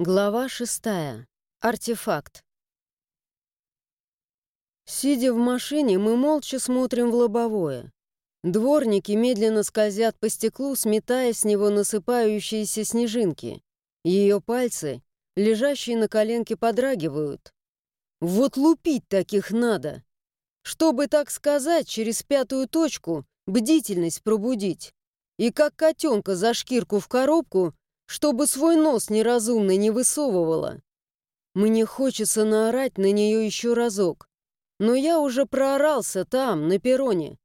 Глава шестая. Артефакт. Сидя в машине, мы молча смотрим в лобовое. Дворники медленно скользят по стеклу, сметая с него насыпающиеся снежинки. Ее пальцы, лежащие на коленке, подрагивают. Вот лупить таких надо. Чтобы, так сказать, через пятую точку бдительность пробудить. И как котенка за шкирку в коробку чтобы свой нос неразумно не высовывала. Мне хочется наорать на нее еще разок, но я уже проорался там, на перроне.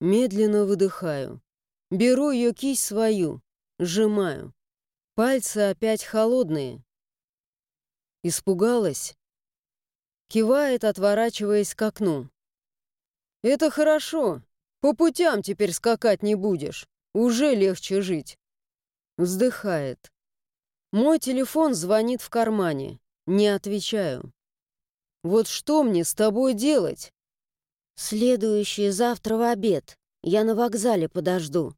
Медленно выдыхаю. Беру ее кисть свою, сжимаю. Пальцы опять холодные. Испугалась? Кивает, отворачиваясь к окну. «Это хорошо. По путям теперь скакать не будешь. Уже легче жить». Вздыхает. Мой телефон звонит в кармане. Не отвечаю. Вот что мне с тобой делать? Следующий завтра в обед. Я на вокзале подожду.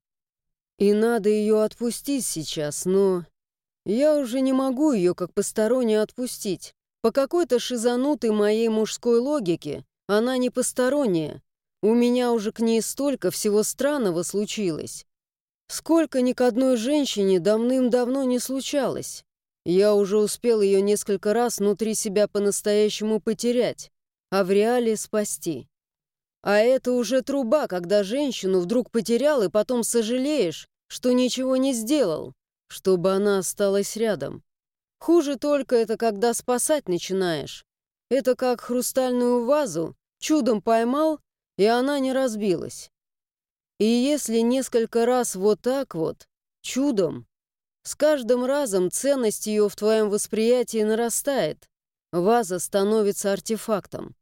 И надо ее отпустить сейчас, но... Я уже не могу ее как постороннюю отпустить. По какой-то шизанутой моей мужской логике она не посторонняя. У меня уже к ней столько всего странного случилось. Сколько ни к одной женщине давным-давно не случалось. Я уже успел ее несколько раз внутри себя по-настоящему потерять, а в реале спасти. А это уже труба, когда женщину вдруг потерял и потом сожалеешь, что ничего не сделал, чтобы она осталась рядом. Хуже только это, когда спасать начинаешь. Это как хрустальную вазу чудом поймал, и она не разбилась. И если несколько раз вот так вот, чудом, с каждым разом ценность ее в твоем восприятии нарастает, ваза становится артефактом.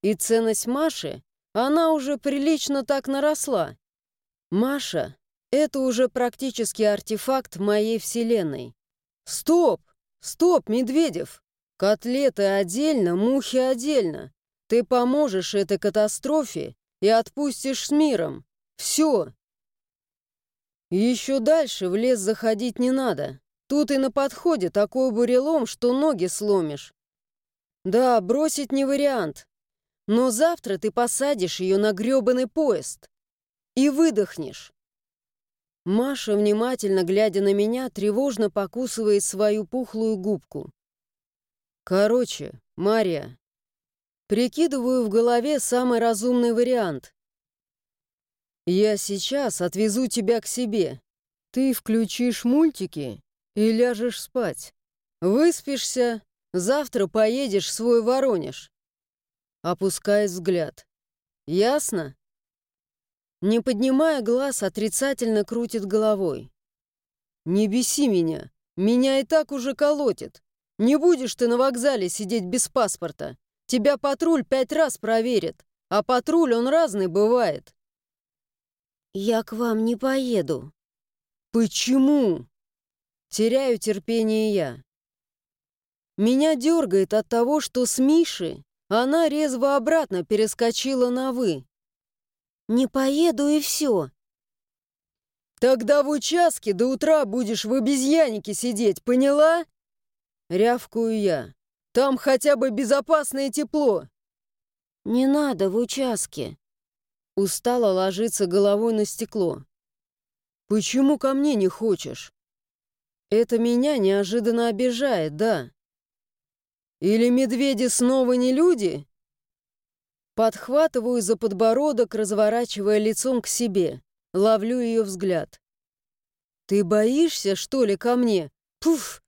И ценность Маши, она уже прилично так наросла. Маша — это уже практически артефакт моей вселенной. Стоп! Стоп, Медведев! Котлеты отдельно, мухи отдельно. Ты поможешь этой катастрофе и отпустишь с миром. Все. Еще дальше в лес заходить не надо. Тут и на подходе такой бурелом, что ноги сломишь. Да, бросить не вариант. Но завтра ты посадишь ее на грёбаный поезд и выдохнешь. Маша, внимательно глядя на меня, тревожно покусывает свою пухлую губку. Короче, Мария, прикидываю в голове самый разумный вариант. «Я сейчас отвезу тебя к себе. Ты включишь мультики и ляжешь спать. Выспишься, завтра поедешь в свой Воронеж». Опускает взгляд. «Ясно?» Не поднимая глаз, отрицательно крутит головой. «Не беси меня. Меня и так уже колотит. Не будешь ты на вокзале сидеть без паспорта. Тебя патруль пять раз проверит. А патруль он разный бывает. «Я к вам не поеду». «Почему?» Теряю терпение я. Меня дергает от того, что с Миши она резво обратно перескочила на «вы». «Не поеду и все». «Тогда в участке до утра будешь в обезьяннике сидеть, поняла?» Рявкую я. «Там хотя бы безопасное тепло». «Не надо в участке. Устала ложиться головой на стекло. «Почему ко мне не хочешь?» «Это меня неожиданно обижает, да?» «Или медведи снова не люди?» Подхватываю за подбородок, разворачивая лицом к себе. Ловлю ее взгляд. «Ты боишься, что ли, ко мне? Пуф!»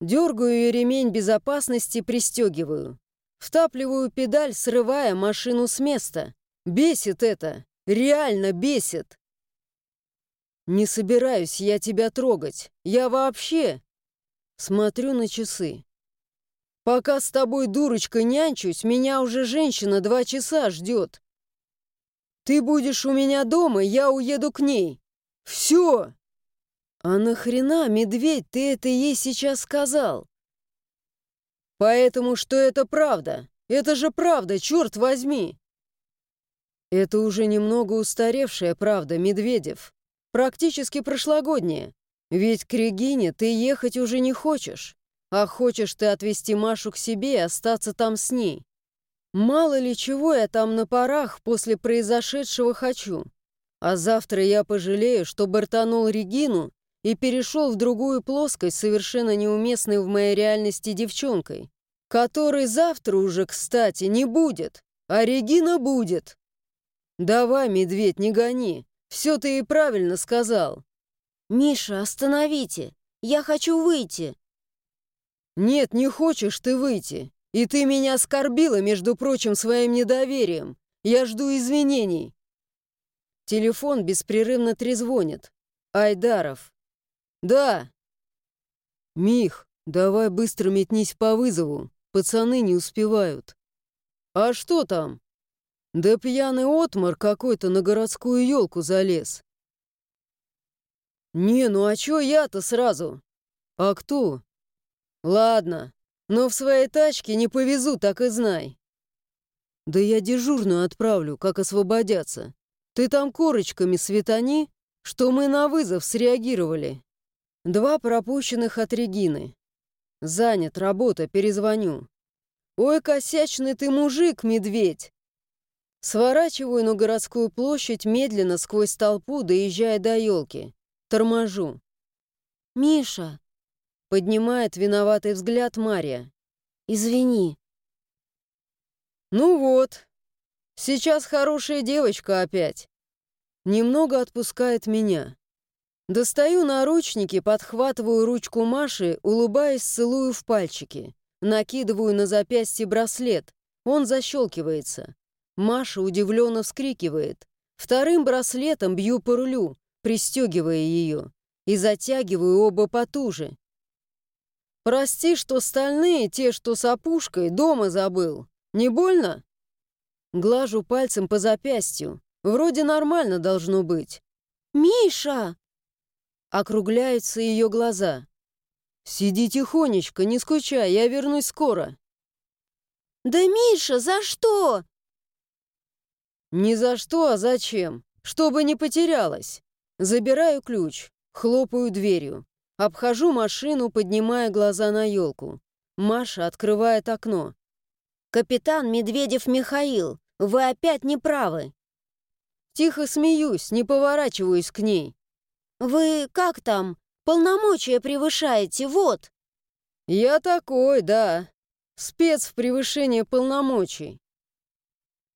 Дергаю ее ремень безопасности, пристегиваю. Втапливаю педаль, срывая машину с места. Бесит это! Реально бесит! Не собираюсь я тебя трогать. Я вообще... Смотрю на часы. Пока с тобой, дурочка, нянчусь, меня уже женщина два часа ждет. Ты будешь у меня дома, я уеду к ней. Все! А нахрена, медведь, ты это ей сейчас сказал? Поэтому что это правда. Это же правда, черт возьми. Это уже немного устаревшая правда, Медведев. Практически прошлогодняя. Ведь к Регине ты ехать уже не хочешь. А хочешь ты отвезти Машу к себе и остаться там с ней? Мало ли чего я там на парах после произошедшего хочу. А завтра я пожалею, что бортанул Регину и перешел в другую плоскость, совершенно неуместной в моей реальности девчонкой, которой завтра уже, кстати, не будет, а Регина будет. Давай, медведь, не гони, все ты и правильно сказал. «Миша, остановите! Я хочу выйти!» «Нет, не хочешь ты выйти. И ты меня оскорбила, между прочим, своим недоверием. Я жду извинений». Телефон беспрерывно трезвонит. Айдаров. «Да». «Мих, давай быстро метнись по вызову. Пацаны не успевают». «А что там?» «Да пьяный отмор какой-то на городскую елку залез». «Не, ну а чё я-то сразу?» «А кто?» «Ладно, но в своей тачке не повезу, так и знай». «Да я дежурную отправлю, как освободятся. Ты там корочками светани, что мы на вызов среагировали. Два пропущенных от Регины. Занят, работа, перезвоню. Ой, косячный ты мужик, медведь!» Сворачиваю на городскую площадь медленно сквозь толпу, доезжая до елки. Торможу. «Миша!» Поднимает виноватый взгляд Мария. «Извини». «Ну вот, сейчас хорошая девочка опять. Немного отпускает меня. Достаю наручники, подхватываю ручку Маши, улыбаясь, целую в пальчики. Накидываю на запястье браслет. Он защелкивается. Маша удивленно вскрикивает. Вторым браслетом бью по рулю, пристегивая ее. И затягиваю оба потуже. Прости, что стальные, те, что с опушкой, дома забыл. Не больно? Глажу пальцем по запястью. Вроде нормально должно быть. «Миша!» Округляются ее глаза. «Сиди тихонечко, не скучай, я вернусь скоро». «Да Миша, за что?» «Не за что, а зачем? Чтобы не потерялась. Забираю ключ, хлопаю дверью. Обхожу машину, поднимая глаза на елку. Маша открывает окно. «Капитан Медведев Михаил, вы опять не правы». Тихо смеюсь, не поворачиваюсь к ней. «Вы как там? Полномочия превышаете, вот». «Я такой, да. Спец в превышении полномочий».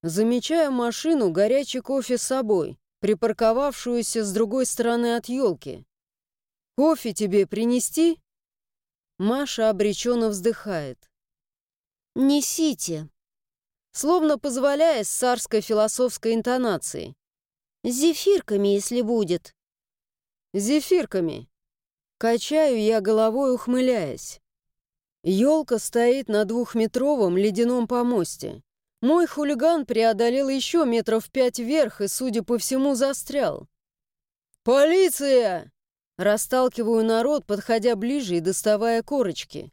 Замечаю машину, горячий кофе с собой, припарковавшуюся с другой стороны от елки. «Кофе тебе принести?» Маша обреченно вздыхает. «Несите», словно позволяя с царской философской интонацией. «С зефирками, если будет». «Зефирками». Качаю я головой, ухмыляясь. Елка стоит на двухметровом ледяном помосте. Мой хулиган преодолел еще метров пять вверх и, судя по всему, застрял. «Полиция!» Расталкиваю народ, подходя ближе и доставая корочки.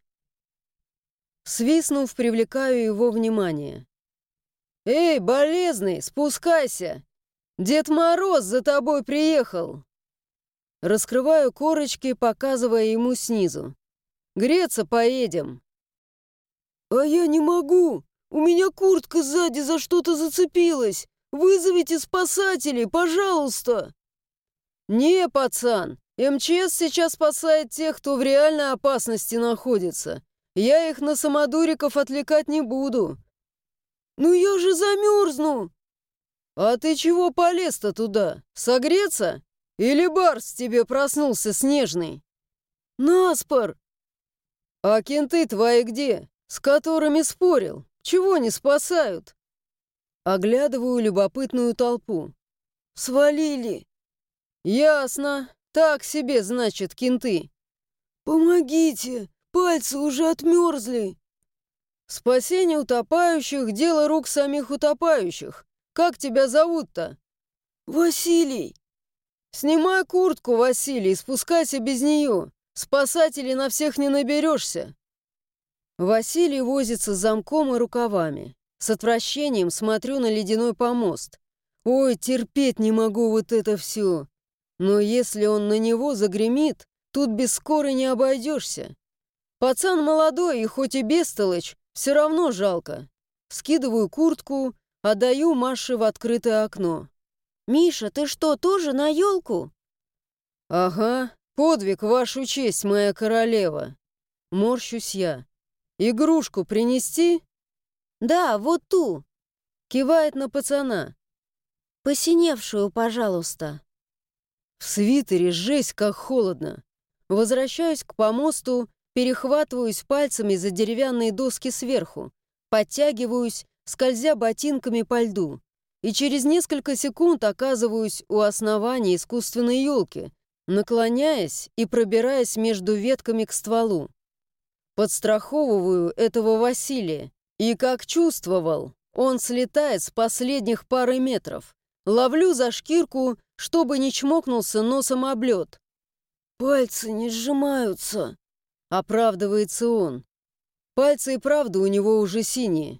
Свистнув, привлекаю его внимание. «Эй, болезный, спускайся! Дед Мороз за тобой приехал!» Раскрываю корочки, показывая ему снизу. «Греться поедем!» «А я не могу! У меня куртка сзади за что-то зацепилась! Вызовите спасателей, пожалуйста!» «Не, пацан, МЧС сейчас спасает тех, кто в реальной опасности находится. Я их на самодуриков отвлекать не буду. Ну я же замерзну. А ты чего полез-то туда? Согреться? Или барс тебе проснулся снежный? Наспор! А кенты твои где? С которыми спорил? Чего не спасают? Оглядываю любопытную толпу. Свалили. Ясно. Так себе, значит, кенты. Помогите, пальцы уже отмерзли. Спасение утопающих — дело рук самих утопающих. Как тебя зовут-то? Василий. Снимай куртку, Василий, спускайся без нее. Спасателей на всех не наберешься. Василий возится с замком и рукавами. С отвращением смотрю на ледяной помост. Ой, терпеть не могу вот это все. Но если он на него загремит, тут без скорой не обойдешься. Пацан молодой и хоть и бестолочь, все равно жалко. Скидываю куртку, отдаю Маше в открытое окно. «Миша, ты что, тоже на елку?» «Ага, подвиг, вашу честь, моя королева!» Морщусь я. «Игрушку принести?» «Да, вот ту!» Кивает на пацана. «Посиневшую, пожалуйста». В свитере жесть как холодно. Возвращаюсь к помосту, перехватываюсь пальцами за деревянные доски сверху, подтягиваюсь, скользя ботинками по льду, и через несколько секунд оказываюсь у основания искусственной елки, наклоняясь и пробираясь между ветками к стволу. Подстраховываю этого Василия, и как чувствовал, он слетает с последних пары метров. Ловлю за шкирку, чтобы не чмокнулся носом об лед. «Пальцы не сжимаются», — оправдывается он. Пальцы и правда у него уже синие.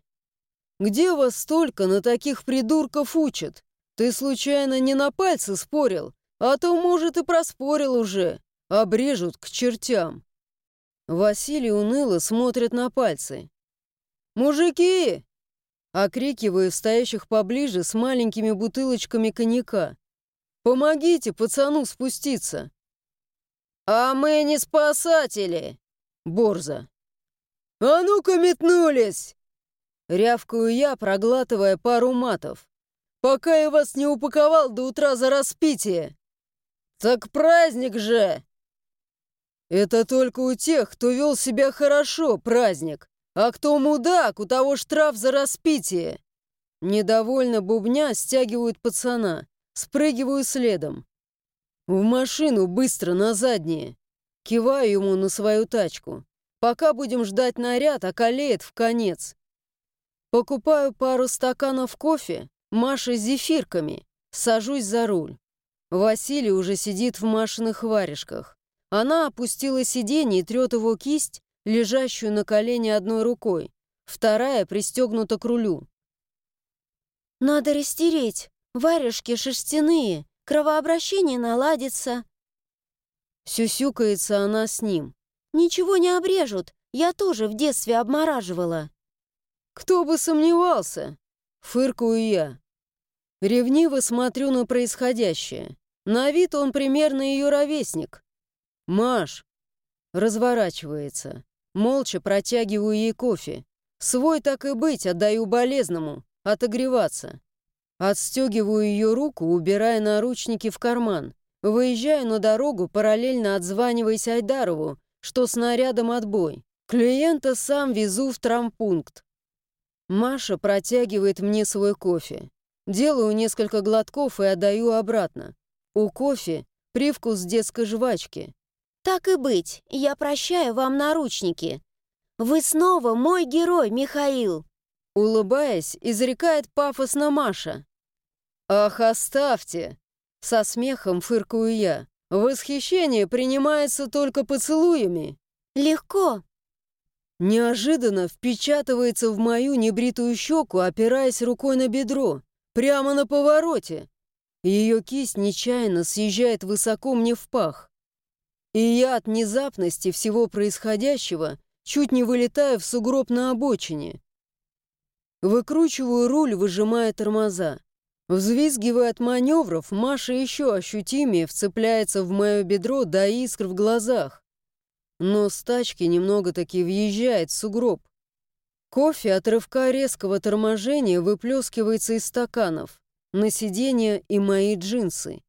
«Где вас столько на таких придурков учат? Ты случайно не на пальцы спорил? А то, может, и проспорил уже. Обрежут к чертям». Василий уныло смотрит на пальцы. «Мужики!» Окрикиваю стоящих поближе с маленькими бутылочками коньяка. «Помогите пацану спуститься!» «А мы не спасатели!» Борза. «А ну-ка метнулись!» Рявкаю я, проглатывая пару матов. «Пока я вас не упаковал до утра за распитие!» «Так праздник же!» «Это только у тех, кто вел себя хорошо, праздник. А кто мудак, у того штраф за распитие. Недовольно бубня стягивают пацана. Спрыгиваю следом. В машину быстро на задние. Киваю ему на свою тачку. Пока будем ждать наряд, околеет в конец. Покупаю пару стаканов кофе, Маша с зефирками. Сажусь за руль. Василий уже сидит в Машиных варежках. Она опустила сиденье и трет его кисть, лежащую на колене одной рукой, вторая пристегнута к рулю. «Надо растереть. Варежки шерстяные, кровообращение наладится». Сюсюкается она с ним. «Ничего не обрежут. Я тоже в детстве обмораживала». «Кто бы сомневался?» Фыркую я. Ревниво смотрю на происходящее. На вид он примерно ее ровесник. «Маш!» Разворачивается. Молча протягиваю ей кофе. Свой так и быть отдаю болезному, отогреваться. Отстегиваю ее руку, убирая наручники в карман. Выезжаю на дорогу, параллельно отзваниваясь Айдарову, что снарядом отбой. Клиента сам везу в травмпункт. Маша протягивает мне свой кофе. Делаю несколько глотков и отдаю обратно. У кофе привкус детской жвачки. «Так и быть, я прощаю вам наручники. Вы снова мой герой, Михаил!» Улыбаясь, изрекает пафосно Маша. «Ах, оставьте!» Со смехом фыркую я. Восхищение принимается только поцелуями. «Легко!» Неожиданно впечатывается в мою небритую щеку, опираясь рукой на бедро, прямо на повороте. Ее кисть нечаянно съезжает высоко мне в пах. И я от внезапности всего происходящего чуть не вылетаю в сугроб на обочине. Выкручиваю руль, выжимая тормоза. Взвизгивая от маневров, Маша еще ощутимее вцепляется в мое бедро до искр в глазах. Но с тачки немного таки въезжает в сугроб. Кофе от рывка резкого торможения выплескивается из стаканов на сиденье и мои джинсы.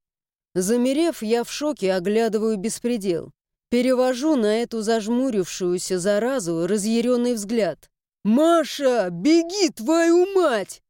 Замерев, я в шоке оглядываю беспредел. Перевожу на эту зажмурившуюся заразу разъяренный взгляд. «Маша, беги, твою мать!»